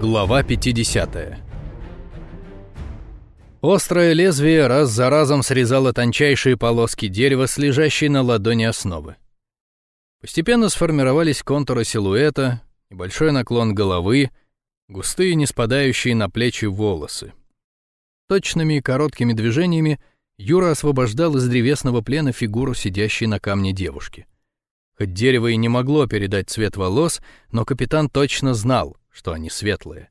Глава 50 Острое лезвие раз за разом срезало тончайшие полоски дерева с на ладони основы. Постепенно сформировались контуры силуэта, небольшой наклон головы, густые, не спадающие на плечи волосы. Точными и короткими движениями Юра освобождал из древесного плена фигуру сидящей на камне девушки. Хоть дерево и не могло передать цвет волос, но капитан точно знал, что они светлые.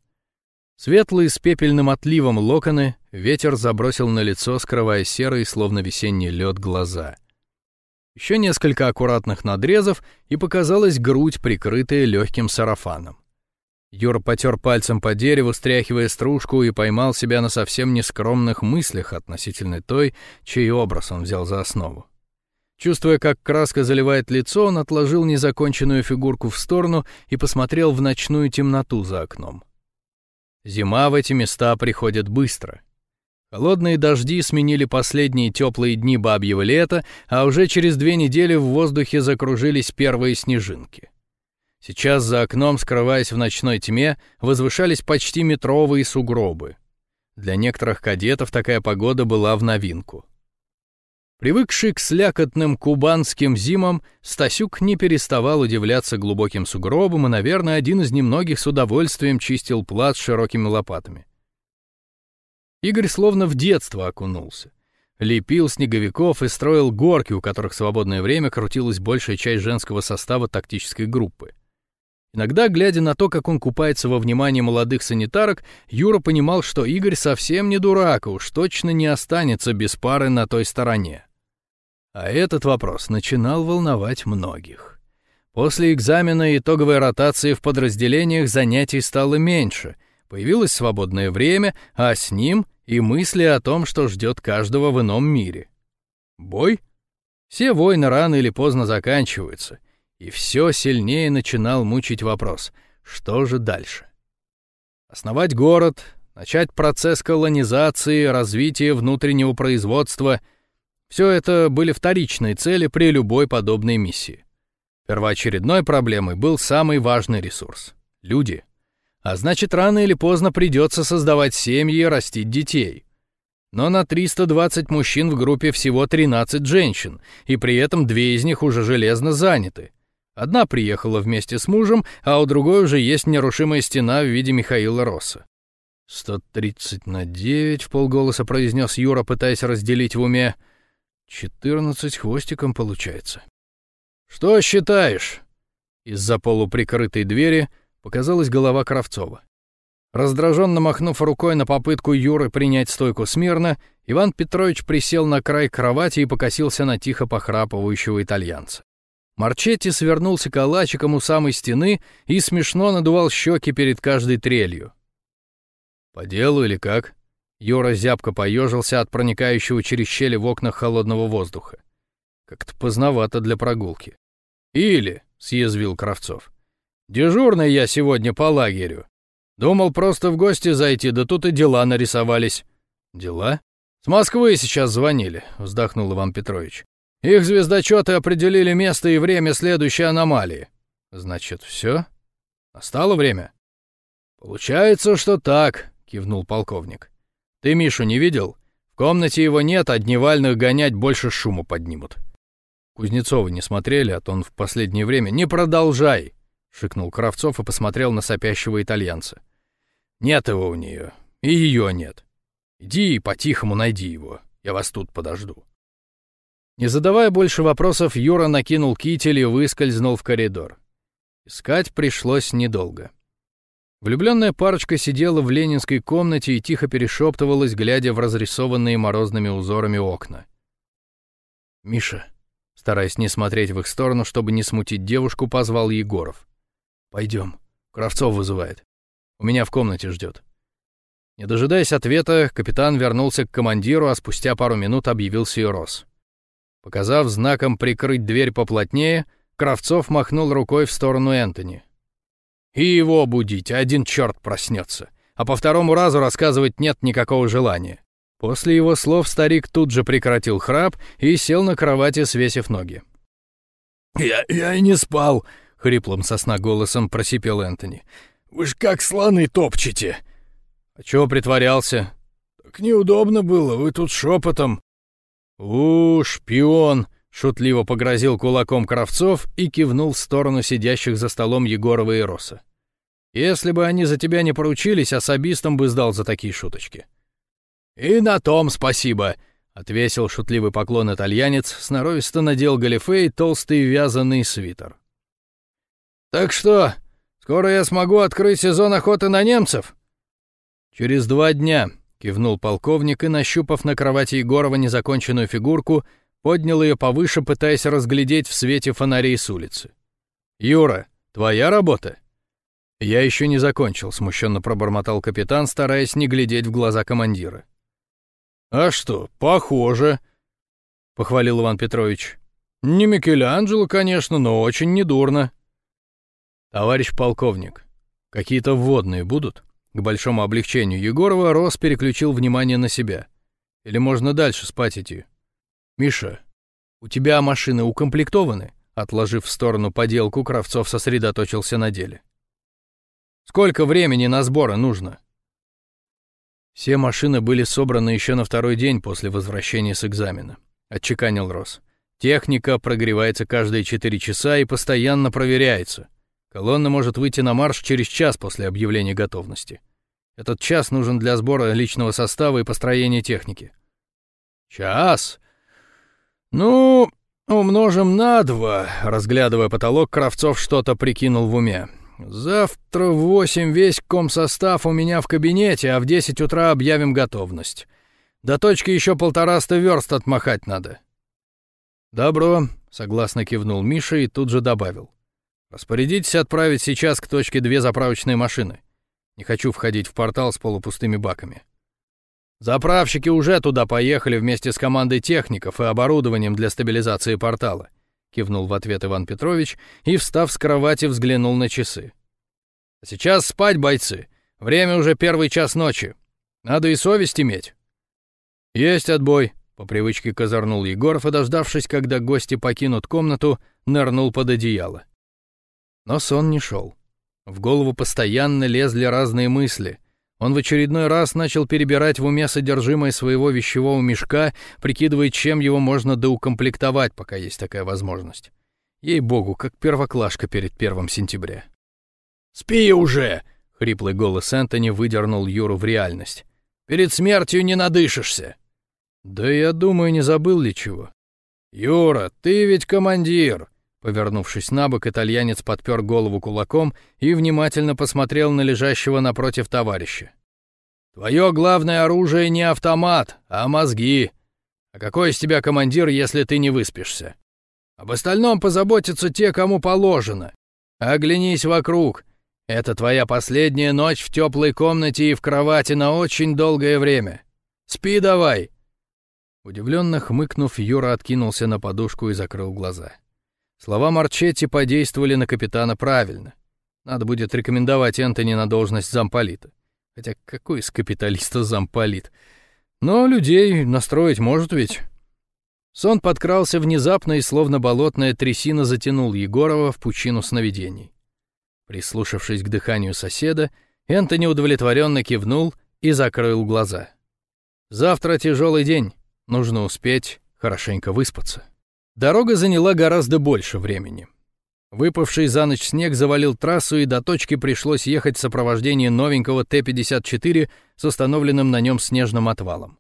Светлые с пепельным отливом локоны ветер забросил на лицо, скрывая серые, словно весенний лед, глаза. Еще несколько аккуратных надрезов, и показалась грудь, прикрытая легким сарафаном. Юра потер пальцем по дереву, стряхивая стружку, и поймал себя на совсем нескромных мыслях относительно той, чей образ он взял за основу. Чувствуя, как краска заливает лицо, он отложил незаконченную фигурку в сторону и посмотрел в ночную темноту за окном. Зима в эти места приходит быстро. Холодные дожди сменили последние теплые дни бабьего лета, а уже через две недели в воздухе закружились первые снежинки. Сейчас за окном, скрываясь в ночной тьме, возвышались почти метровые сугробы. Для некоторых кадетов такая погода была в новинку. Привыкший к слякотным кубанским зимам, Стасюк не переставал удивляться глубоким сугробам и, наверное, один из немногих с удовольствием чистил плат широкими лопатами. Игорь словно в детство окунулся. Лепил снеговиков и строил горки, у которых в свободное время крутилась большая часть женского состава тактической группы. Иногда, глядя на то, как он купается во внимании молодых санитарок, Юра понимал, что Игорь совсем не дурак, и уж точно не останется без пары на той стороне. А этот вопрос начинал волновать многих. После экзамена и итоговой ротации в подразделениях занятий стало меньше, появилось свободное время, а с ним и мысли о том, что ждет каждого в ином мире. Бой? Все войны рано или поздно заканчиваются, и все сильнее начинал мучить вопрос, что же дальше? Основать город, начать процесс колонизации, развития внутреннего производства — все это были вторичные цели при любой подобной миссии. Первоочередной проблемой был самый важный ресурс — люди. А значит, рано или поздно придется создавать семьи и растить детей. Но на 320 мужчин в группе всего 13 женщин, и при этом две из них уже железно заняты. Одна приехала вместе с мужем, а у другой уже есть нерушимая стена в виде Михаила Росса. «130 на 9», — в полголоса произнес Юра, пытаясь разделить в уме — Четырнадцать хвостиком получается. «Что считаешь?» Из-за полуприкрытой двери показалась голова Кравцова. Раздраженно махнув рукой на попытку Юры принять стойку смирно, Иван Петрович присел на край кровати и покосился на тихо похрапывающего итальянца. Марчетти свернулся калачиком у самой стены и смешно надувал щеки перед каждой трелью. «По делу или как?» Юра зябко поежился от проникающего через щели в окнах холодного воздуха. Как-то поздновато для прогулки. «Или», — съязвил Кравцов, — «дежурный я сегодня по лагерю. Думал просто в гости зайти, да тут и дела нарисовались». «Дела?» «С Москвы сейчас звонили», — вздохнул Иван Петрович. «Их звездочеты определили место и время следующей аномалии». «Значит, все? Настало время?» «Получается, что так», — кивнул полковник. Ты Мишу не видел? В комнате его нет, а дневальных гонять больше шума поднимут. Кузнецова не смотрели, а то он в последнее время... «Не продолжай!» — шикнул Кравцов и посмотрел на сопящего итальянца. «Нет его у нее. И ее нет. Иди и по-тихому найди его. Я вас тут подожду». Не задавая больше вопросов, Юра накинул китель и выскользнул в коридор. Искать пришлось недолго. Влюбленная парочка сидела в ленинской комнате и тихо перешептывалась, глядя в разрисованные морозными узорами окна. «Миша», стараясь не смотреть в их сторону, чтобы не смутить девушку, позвал Егоров. «Пойдем. Кравцов вызывает. У меня в комнате ждет». Не дожидаясь ответа, капитан вернулся к командиру, а спустя пару минут объявился и Рос. Показав знаком прикрыть дверь поплотнее, Кравцов махнул рукой в сторону Энтони. И его будить, один черт проснется. А по второму разу рассказывать нет никакого желания. После его слов старик тут же прекратил храп и сел на кровати, свесив ноги. «Я, я и не спал», — хриплым сосна голосом просипел Энтони. Вы ж как слоны топчете!» «А чего притворялся?» «Так неудобно было, вы тут шепотом». «У, шпион!» — шутливо погрозил кулаком Кравцов и кивнул в сторону сидящих за столом Егорова и Роса. «Если бы они за тебя не поручились, особистом бы сдал за такие шуточки». «И на том спасибо!» — отвесил шутливый поклон итальянец, сноровисто надел галифе толстый вязаный свитер. «Так что, скоро я смогу открыть сезон охоты на немцев?» «Через два дня», — кивнул полковник и, нащупав на кровати Егорова незаконченную фигурку, поднял ее повыше, пытаясь разглядеть в свете фонарей с улицы. «Юра, твоя работа?» «Я еще не закончил», — смущенно пробормотал капитан, стараясь не глядеть в глаза командира. «А что, похоже», — похвалил Иван Петрович. «Не Микеланджело, конечно, но очень недурно». «Товарищ полковник, какие-то вводные будут?» К большому облегчению Егорова Рос переключил внимание на себя. «Или можно дальше спать идти?» «Миша, у тебя машины укомплектованы?» Отложив в сторону поделку, Кравцов сосредоточился на деле. «Сколько времени на сборы нужно?» Все машины были собраны еще на второй день после возвращения с экзамена, отчеканил Рос. Техника прогревается каждые четыре часа и постоянно проверяется. Колонна может выйти на марш через час после объявления готовности. Этот час нужен для сбора личного состава и построения техники. Час? Ну, умножим на два, разглядывая потолок, Кравцов что-то прикинул в уме. Завтра в восемь весь комсостав у меня в кабинете, а в десять утра объявим готовность. До точки еще полтораста верст отмахать надо. Добро, согласно кивнул Миша и тут же добавил. Распорядитесь отправить сейчас к точке две заправочные машины. Не хочу входить в портал с полупустыми баками. Заправщики уже туда поехали вместе с командой техников и оборудованием для стабилизации портала. — кивнул в ответ Иван Петрович и, встав с кровати, взглянул на часы. «А сейчас спать, бойцы! Время уже первый час ночи. Надо и совесть иметь». «Есть отбой», — по привычке козырнул Егоров и, дождавшись, когда гости покинут комнату, нырнул под одеяло. Но сон не шел. В голову постоянно лезли разные мысли — он в очередной раз начал перебирать в уме содержимое своего вещевого мешка, прикидывая, чем его можно доукомплектовать, пока есть такая возможность. Ей-богу, как первоклашка перед первым сентября. «Спи уже!» — хриплый голос Энтони выдернул Юру в реальность. «Перед смертью не надышишься!» «Да я думаю, не забыл ли чего?» «Юра, ты ведь командир!» Повернувшись на бок, итальянец подпер голову кулаком и внимательно посмотрел на лежащего напротив товарища. «Твое главное оружие не автомат, а мозги. А какой из тебя командир, если ты не выспишься? Об остальном позаботятся те, кому положено. Оглянись вокруг. Это твоя последняя ночь в теплой комнате и в кровати на очень долгое время. Спи давай!» Удивленно хмыкнув, Юра откинулся на подушку и закрыл глаза. Слова Марчетти подействовали на капитана правильно. Надо будет рекомендовать Энтони на должность замполита. Хотя какой из капиталиста замполит? Но людей настроить может ведь. Сон подкрался внезапно и словно болотная трясина затянул Егорова в пучину сновидений. Прислушавшись к дыханию соседа, Энтони удовлетворенно кивнул и закрыл глаза. Завтра тяжелый день, нужно успеть хорошенько выспаться. Дорога заняла гораздо больше времени. Выпавший за ночь снег завалил трассу, и до точки пришлось ехать в сопровождении новенького Т-54 с установленным на нем снежным отвалом.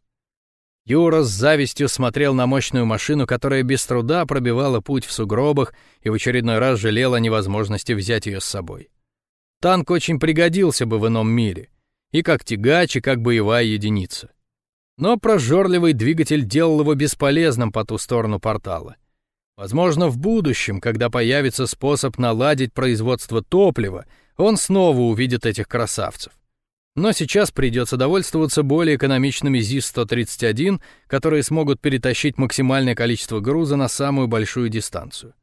Юра с завистью смотрел на мощную машину, которая без труда пробивала путь в сугробах и в очередной раз жалел о невозможности взять ее с собой. Танк очень пригодился бы в ином мире, и как тягач, и как боевая единица. Но прожорливый двигатель делал его бесполезным по ту сторону портала — Возможно, в будущем, когда появится способ наладить производство топлива, он снова увидит этих красавцев. Но сейчас придется довольствоваться более экономичными ЗИС-131, которые смогут перетащить максимальное количество груза на самую большую дистанцию.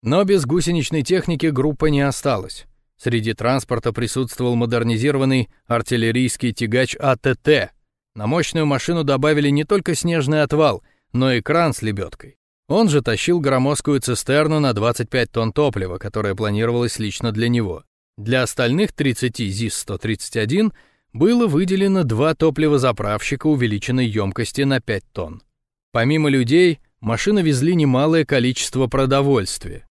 Но без гусеничной техники группа не осталась. Среди транспорта присутствовал модернизированный артиллерийский тягач АТТ. На мощную машину добавили не только снежный отвал, но и кран с лебедкой. Он же тащил громоздкую цистерну на 25 тонн топлива, которая планировалась лично для него. Для остальных 30 ЗИС-131 было выделено два топливозаправщика увеличенной емкости на 5 тонн. Помимо людей, машины везли немалое количество продовольствия,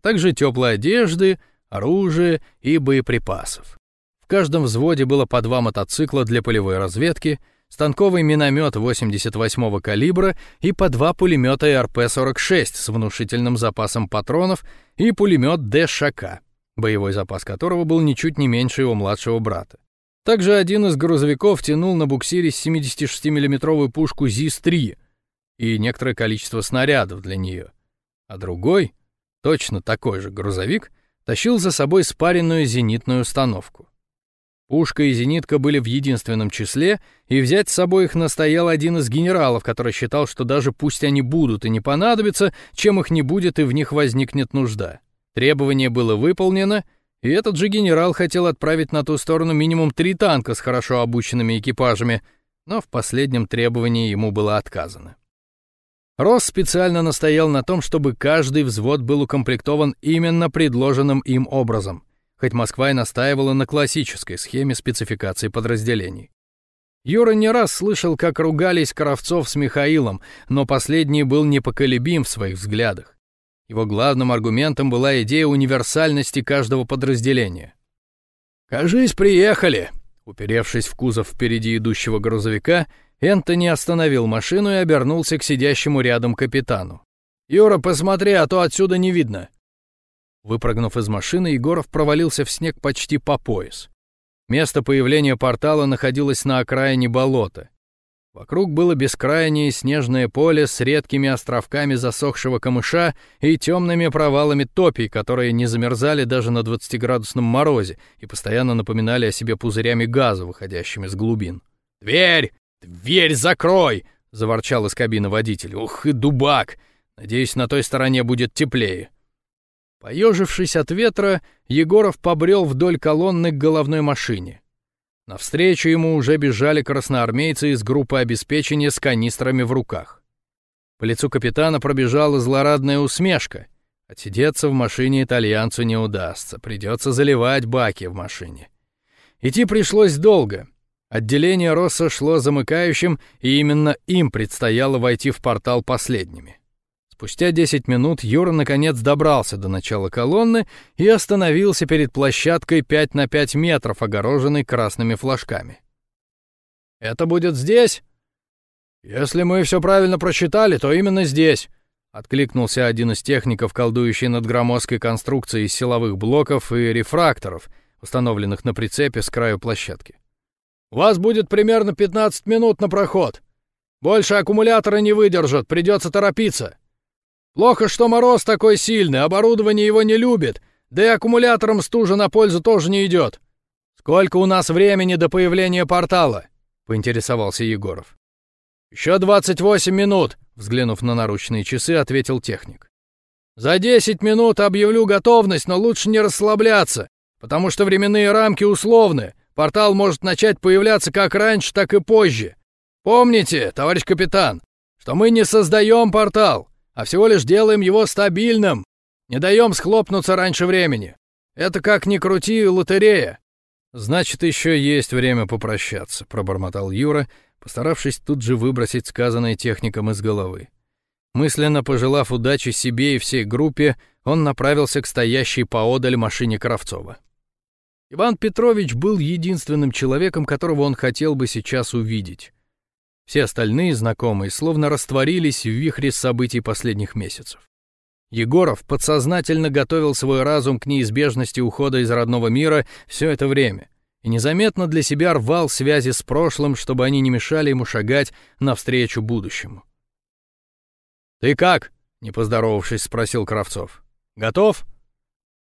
также теплой одежды, оружия и боеприпасов. В каждом взводе было по два мотоцикла для полевой разведки, станковый миномет 88-го калибра и по два пулемета РП-46 с внушительным запасом патронов и пулемет ДШК, боевой запас которого был ничуть не меньше его младшего брата. Также один из грузовиков тянул на буксире 76 миллиметровую пушку ЗИС-3 и некоторое количество снарядов для нее, а другой, точно такой же грузовик, тащил за собой спаренную зенитную установку. Пушка и зенитка были в единственном числе, и взять с собой их настоял один из генералов, который считал, что даже пусть они будут и не понадобятся, чем их не будет и в них возникнет нужда. Требование было выполнено, и этот же генерал хотел отправить на ту сторону минимум три танка с хорошо обученными экипажами, но в последнем требовании ему было отказано. Росс специально настоял на том, чтобы каждый взвод был укомплектован именно предложенным им образом хоть Москва и настаивала на классической схеме спецификации подразделений. Юра не раз слышал, как ругались Кравцов с Михаилом, но последний был непоколебим в своих взглядах. Его главным аргументом была идея универсальности каждого подразделения. «Кажись, приехали!» Уперевшись в кузов впереди идущего грузовика, Энтони остановил машину и обернулся к сидящему рядом капитану. «Юра, посмотри, а то отсюда не видно!» Выпрыгнув из машины, Егоров провалился в снег почти по пояс. Место появления портала находилось на окраине болота. Вокруг было бескрайнее снежное поле с редкими островками засохшего камыша и темными провалами топий, которые не замерзали даже на 20-градусном морозе и постоянно напоминали о себе пузырями газа, выходящими с глубин. «Дверь! Дверь закрой!» — заворчал из кабины водитель. «Ух и дубак! Надеюсь, на той стороне будет теплее». Поежившись от ветра, Егоров побрел вдоль колонны к головной машине. Навстречу ему уже бежали красноармейцы из группы обеспечения с канистрами в руках. По лицу капитана пробежала злорадная усмешка. Отсидеться в машине итальянцу не удастся, придется заливать баки в машине. Идти пришлось долго. Отделение Росса шло замыкающим, и именно им предстояло войти в портал последними. Спустя 10 минут Юра наконец добрался до начала колонны и остановился перед площадкой 5 на 5 метров, огороженной красными флажками. «Это будет здесь?» «Если мы все правильно просчитали, то именно здесь», — откликнулся один из техников, колдующий над громоздкой конструкцией из силовых блоков и рефракторов, установленных на прицепе с краю площадки. «У вас будет примерно 15 минут на проход. Больше аккумуляторы не выдержат, придется торопиться». Плохо, что мороз такой сильный, оборудование его не любит, да и аккумуляторам стужа на пользу тоже не идет. Сколько у нас времени до появления портала? поинтересовался Егоров. Еще 28 минут, взглянув на наручные часы, ответил техник. За 10 минут объявлю готовность, но лучше не расслабляться, потому что временные рамки условны. Портал может начать появляться как раньше, так и позже. Помните, товарищ капитан, что мы не создаем портал, а всего лишь делаем его стабильным. Не даем схлопнуться раньше времени. Это как ни крути лотерея. Значит, еще есть время попрощаться, пробормотал Юра, постаравшись тут же выбросить сказанное техником из головы. Мысленно пожелав удачи себе и всей группе, он направился к стоящей поодаль машине Кравцова. Иван Петрович был единственным человеком, которого он хотел бы сейчас увидеть. Все остальные знакомые словно растворились в вихре событий последних месяцев. Егоров подсознательно готовил свой разум к неизбежности ухода из родного мира все это время и незаметно для себя рвал связи с прошлым, чтобы они не мешали ему шагать навстречу будущему. «Ты как?» — не поздоровавшись, спросил Кравцов. «Готов?»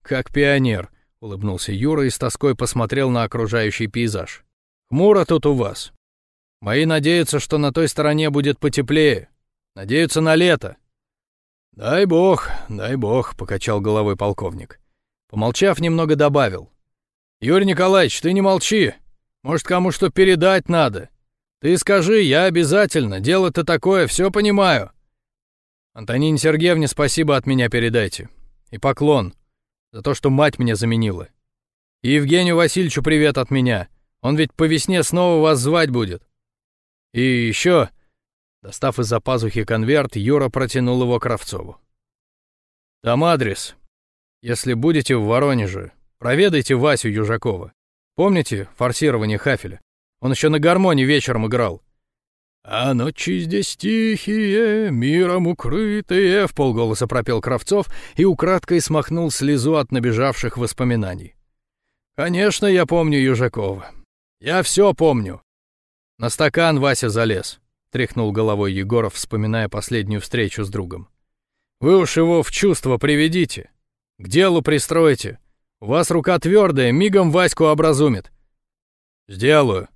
«Как пионер», — улыбнулся Юра и с тоской посмотрел на окружающий пейзаж. «Хмуро тут у вас. Мои надеются, что на той стороне будет потеплее. Надеются на лето. Дай бог, дай бог, покачал головой полковник. Помолчав, немного добавил. Юрий Николаевич, ты не молчи. Может, кому что передать надо. Ты скажи, я обязательно. Дело-то такое, все понимаю. Антонине Сергеевне спасибо от меня передайте. И поклон за то, что мать мне заменила. И Евгению Васильевичу привет от меня. Он ведь по весне снова вас звать будет. И еще...» Достав из-за пазухи конверт, Юра протянул его Кравцову. «Там адрес. Если будете в Воронеже, проведайте Васю Южакова. Помните форсирование Хафеля? Он еще на гармоне вечером играл. «А ночи здесь тихие, миром укрытые», — в полголоса пропел Кравцов и украдкой смахнул слезу от набежавших воспоминаний. «Конечно, я помню Южакова. Я все помню». На стакан Вася залез, — тряхнул головой Егоров, вспоминая последнюю встречу с другом. «Вы уж его в чувство приведите. К делу пристройте. У вас рука твердая, мигом Ваську образумит». «Сделаю»,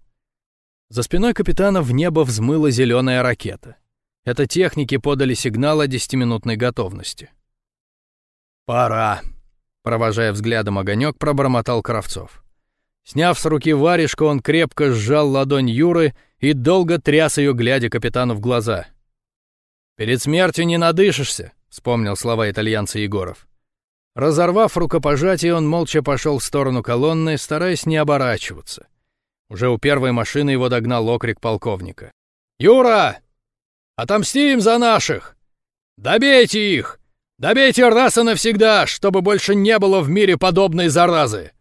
за спиной капитана в небо взмыла зеленая ракета. Это техники подали сигнал о десятиминутной готовности. «Пора», — провожая взглядом огонек, пробормотал Кравцов. Сняв с руки варежку, он крепко сжал ладонь Юры и долго тряс ее, глядя капитану в глаза. «Перед смертью не надышишься», — вспомнил слова итальянца Егоров. Разорвав рукопожатие, он молча пошел в сторону колонны, стараясь не оборачиваться. Уже у первой машины его догнал окрик полковника. «Юра! Отомстим за наших! Добейте их! Добейте раз и навсегда, чтобы больше не было в мире подобной заразы!»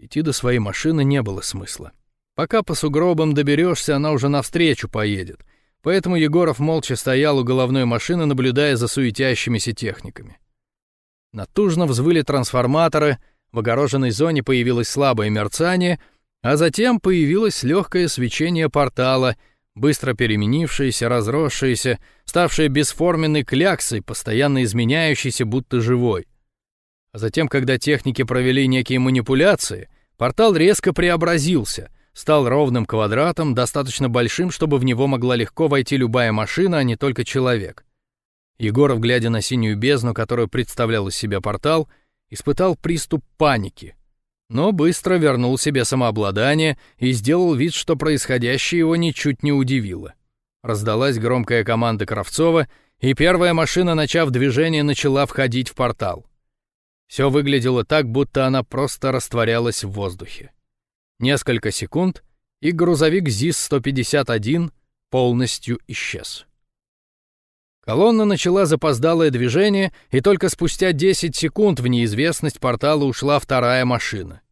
Идти до своей машины не было смысла. Пока по сугробам доберешься, она уже навстречу поедет. Поэтому Егоров молча стоял у головной машины, наблюдая за суетящимися техниками. Натужно взвыли трансформаторы, в огороженной зоне появилось слабое мерцание — а затем появилось легкое свечение портала, быстро переменившееся, разросшееся, ставшее бесформенной кляксой, постоянно изменяющейся, будто живой. А затем, когда техники провели некие манипуляции, портал резко преобразился, стал ровным квадратом, достаточно большим, чтобы в него могла легко войти любая машина, а не только человек. Егоров, глядя на синюю бездну, которую представлял из себя портал, испытал приступ паники — но быстро вернул себе самообладание и сделал вид, что происходящее его ничуть не удивило. Раздалась громкая команда Кравцова, и первая машина, начав движение, начала входить в портал. Все выглядело так, будто она просто растворялась в воздухе. Несколько секунд, и грузовик ЗИС-151 полностью исчез. Колонна начала запоздалое движение, и только спустя 10 секунд в неизвестность портала ушла вторая машина.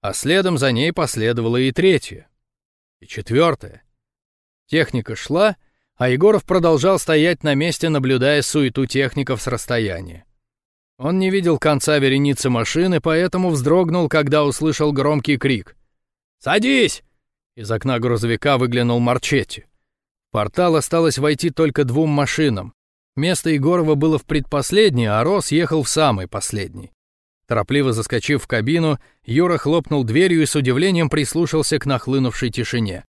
А следом за ней последовала и третья. И четвертая. Техника шла, а Егоров продолжал стоять на месте, наблюдая суету техников с расстояния. Он не видел конца вереницы машины, поэтому вздрогнул, когда услышал громкий крик. «Садись!» Из окна грузовика выглянул Марчетти портал осталось войти только двум машинам. Место Егорова было в предпоследней, а Рос ехал в самый последний. Торопливо заскочив в кабину, Юра хлопнул дверью и с удивлением прислушался к нахлынувшей тишине.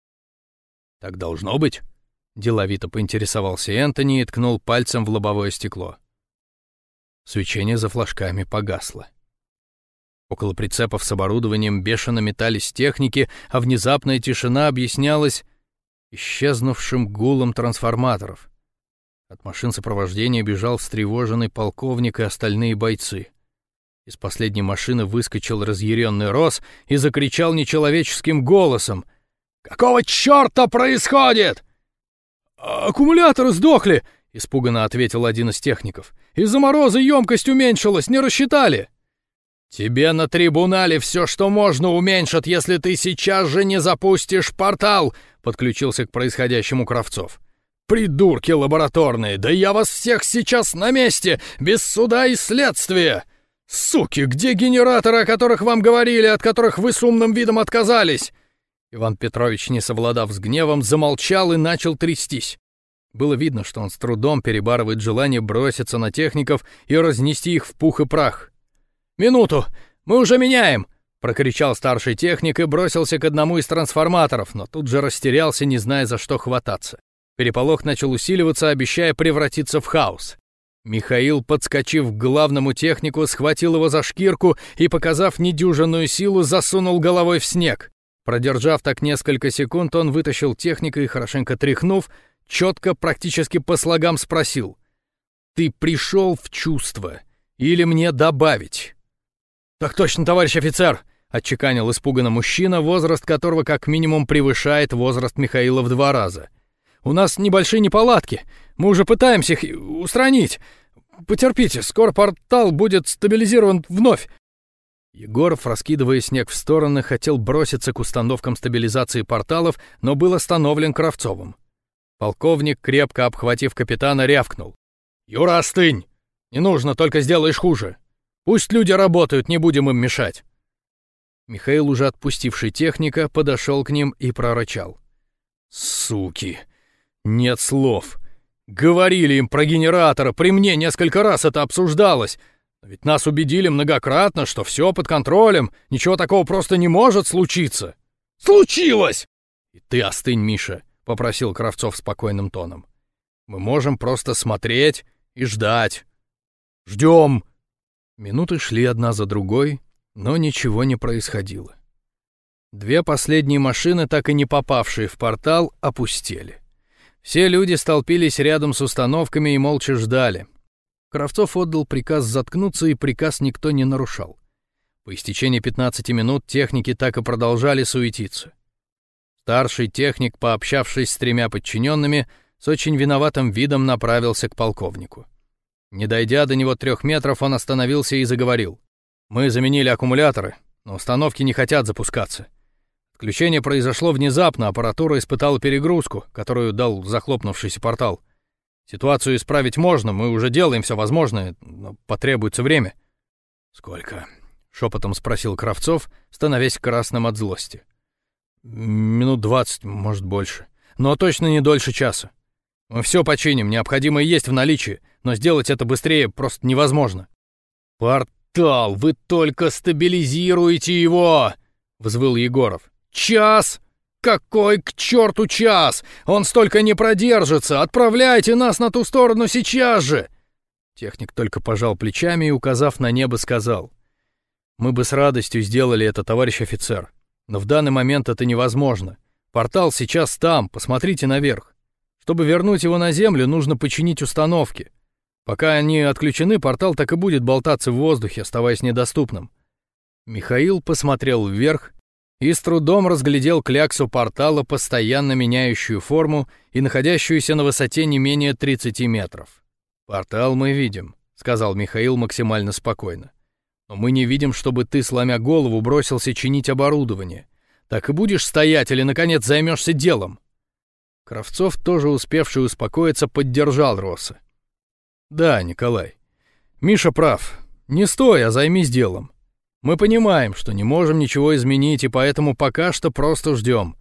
«Так должно быть?» — деловито поинтересовался Энтони и ткнул пальцем в лобовое стекло. Свечение за флажками погасло. Около прицепов с оборудованием бешено метались техники, а внезапная тишина объяснялась исчезнувшим гулом трансформаторов. От машин сопровождения бежал встревоженный полковник и остальные бойцы. Из последней машины выскочил разъяренный Рос и закричал нечеловеческим голосом. «Какого черта происходит?» «Аккумуляторы сдохли!» — испуганно ответил один из техников. «Из-за мороза емкость уменьшилась, не рассчитали!» «Тебе на трибунале все, что можно, уменьшат, если ты сейчас же не запустишь портал!» — подключился к происходящему Кравцов. «Придурки лабораторные! Да я вас всех сейчас на месте, без суда и следствия! Суки, где генераторы, о которых вам говорили, от которых вы с умным видом отказались?» Иван Петрович, не совладав с гневом, замолчал и начал трястись. Было видно, что он с трудом перебарывает желание броситься на техников и разнести их в пух и прах. «Минуту! Мы уже меняем!» — прокричал старший техник и бросился к одному из трансформаторов, но тут же растерялся, не зная, за что хвататься. Переполох начал усиливаться, обещая превратиться в хаос. Михаил, подскочив к главному технику, схватил его за шкирку и, показав недюжинную силу, засунул головой в снег. Продержав так несколько секунд, он вытащил техника и, хорошенько тряхнув, четко, практически по слогам спросил. «Ты пришел в чувство? Или мне добавить?» «Так точно, товарищ офицер!» — отчеканил испуганно мужчина, возраст которого как минимум превышает возраст Михаила в два раза. «У нас небольшие неполадки. Мы уже пытаемся их устранить. Потерпите, скоро портал будет стабилизирован вновь». Егоров, раскидывая снег в стороны, хотел броситься к установкам стабилизации порталов, но был остановлен Кравцовым. Полковник, крепко обхватив капитана, рявкнул. «Юра, остынь! Не нужно, только сделаешь хуже. Пусть люди работают, не будем им мешать». Михаил, уже отпустивший техника, подошел к ним и прорычал. «Суки! Нет слов! Говорили им про генератора, при мне несколько раз это обсуждалось. Ведь нас убедили многократно, что все под контролем, ничего такого просто не может случиться. Случилось! И ты остынь, Миша попросил Кравцов спокойным тоном. Мы можем просто смотреть и ждать. Ждем. Минуты шли одна за другой, но ничего не происходило. Две последние машины, так и не попавшие в портал, опустели. Все люди столпились рядом с установками и молча ждали. Кравцов отдал приказ заткнуться, и приказ никто не нарушал. По истечении 15 минут техники так и продолжали суетиться. Старший техник, пообщавшись с тремя подчиненными, с очень виноватым видом направился к полковнику. Не дойдя до него трех метров, он остановился и заговорил. «Мы заменили аккумуляторы, но установки не хотят запускаться. Отключение произошло внезапно, аппаратура испытала перегрузку, которую дал захлопнувшийся портал. Ситуацию исправить можно, мы уже делаем все возможное, но потребуется время». «Сколько?» — шепотом спросил Кравцов, становясь красным от злости. Минут двадцать, может, больше. Но точно не дольше часа. Мы все починим, необходимое есть в наличии, но сделать это быстрее просто невозможно. «Портал, вы только стабилизируете его!» — взвыл Егоров. «Час? Какой к черту час? Он столько не продержится! Отправляйте нас на ту сторону сейчас же!» Техник только пожал плечами и, указав на небо, сказал. «Мы бы с радостью сделали это, товарищ офицер. Но в данный момент это невозможно. Портал сейчас там, посмотрите наверх. Чтобы вернуть его на Землю, нужно починить установки. Пока они отключены, портал так и будет болтаться в воздухе, оставаясь недоступным. Михаил посмотрел вверх и с трудом разглядел кляксу портала, постоянно меняющую форму и находящуюся на высоте не менее 30 метров. «Портал мы видим», — сказал Михаил максимально спокойно. Но мы не видим, чтобы ты, сломя голову, бросился чинить оборудование. Так и будешь стоять или, наконец, займешься делом?» Кравцов, тоже успевший успокоиться, поддержал Росса. «Да, Николай. Миша прав. Не стой, а займись делом. Мы понимаем, что не можем ничего изменить, и поэтому пока что просто ждем.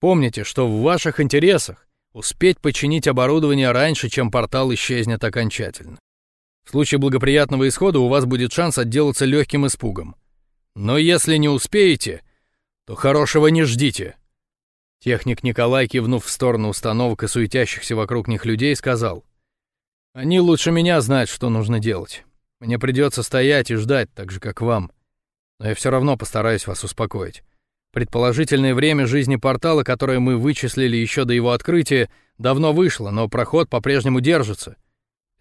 Помните, что в ваших интересах успеть починить оборудование раньше, чем портал исчезнет окончательно. В случае благоприятного исхода у вас будет шанс отделаться легким испугом. Но если не успеете, то хорошего не ждите». Техник Николай, кивнув в сторону установок и суетящихся вокруг них людей, сказал. «Они лучше меня знают, что нужно делать. Мне придется стоять и ждать, так же, как вам. Но я все равно постараюсь вас успокоить. Предположительное время жизни портала, которое мы вычислили еще до его открытия, давно вышло, но проход по-прежнему держится.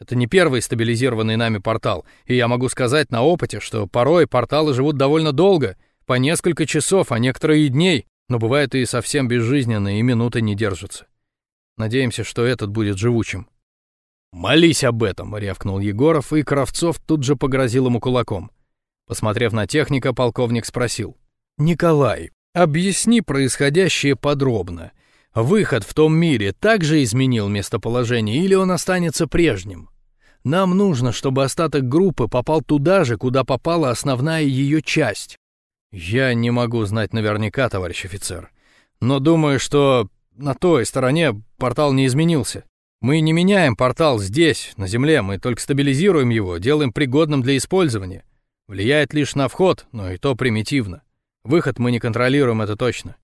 Это не первый стабилизированный нами портал, и я могу сказать на опыте, что порой порталы живут довольно долго, по несколько часов, а некоторые и дней, но бывает и совсем безжизненные, и минуты не держатся. Надеемся, что этот будет живучим. «Молись об этом!» — рявкнул Егоров, и Кравцов тут же погрозил ему кулаком. Посмотрев на техника, полковник спросил. «Николай, объясни происходящее подробно. Выход в том мире также изменил местоположение или он останется прежним?» Нам нужно, чтобы остаток группы попал туда же, куда попала основная ее часть. Я не могу знать наверняка, товарищ офицер. Но думаю, что на той стороне портал не изменился. Мы не меняем портал здесь, на Земле, мы только стабилизируем его, делаем пригодным для использования. Влияет лишь на вход, но и то примитивно. Выход мы не контролируем, это точно.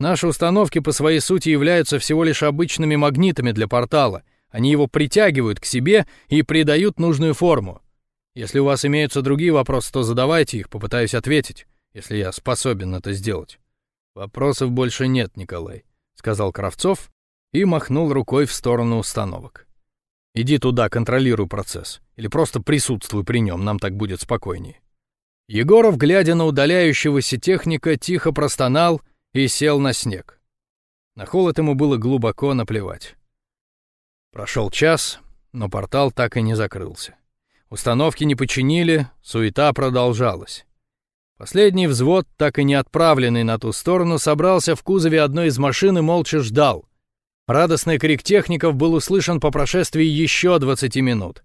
Наши установки по своей сути являются всего лишь обычными магнитами для портала — они его притягивают к себе и придают нужную форму. Если у вас имеются другие вопросы, то задавайте их, попытаюсь ответить, если я способен это сделать. Вопросов больше нет, Николай, сказал Кравцов и махнул рукой в сторону установок. Иди туда, контролируй процесс, или просто присутствуй при нем, нам так будет спокойнее. Егоров, глядя на удаляющегося техника, тихо простонал и сел на снег. На холод ему было глубоко наплевать. Прошел час, но портал так и не закрылся. Установки не починили, суета продолжалась. Последний взвод, так и не отправленный на ту сторону, собрался в кузове одной из машин и молча ждал. Радостный крик техников был услышан по прошествии еще 20 минут.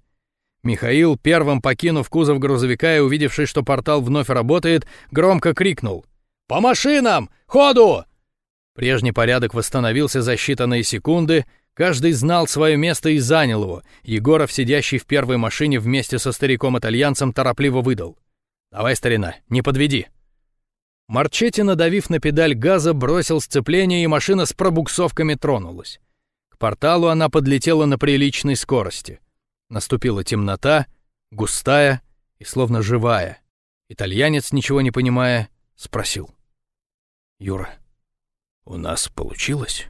Михаил, первым покинув кузов грузовика и увидевший, что портал вновь работает, громко крикнул. «По машинам! Ходу!» Прежний порядок восстановился за считанные секунды, каждый знал свое место и занял его. Егоров, сидящий в первой машине вместе со стариком-итальянцем, торопливо выдал. «Давай, старина, не подведи!» Марчетти, надавив на педаль газа, бросил сцепление, и машина с пробуксовками тронулась. К порталу она подлетела на приличной скорости. Наступила темнота, густая и словно живая. Итальянец, ничего не понимая, спросил. «Юра, у нас получилось?»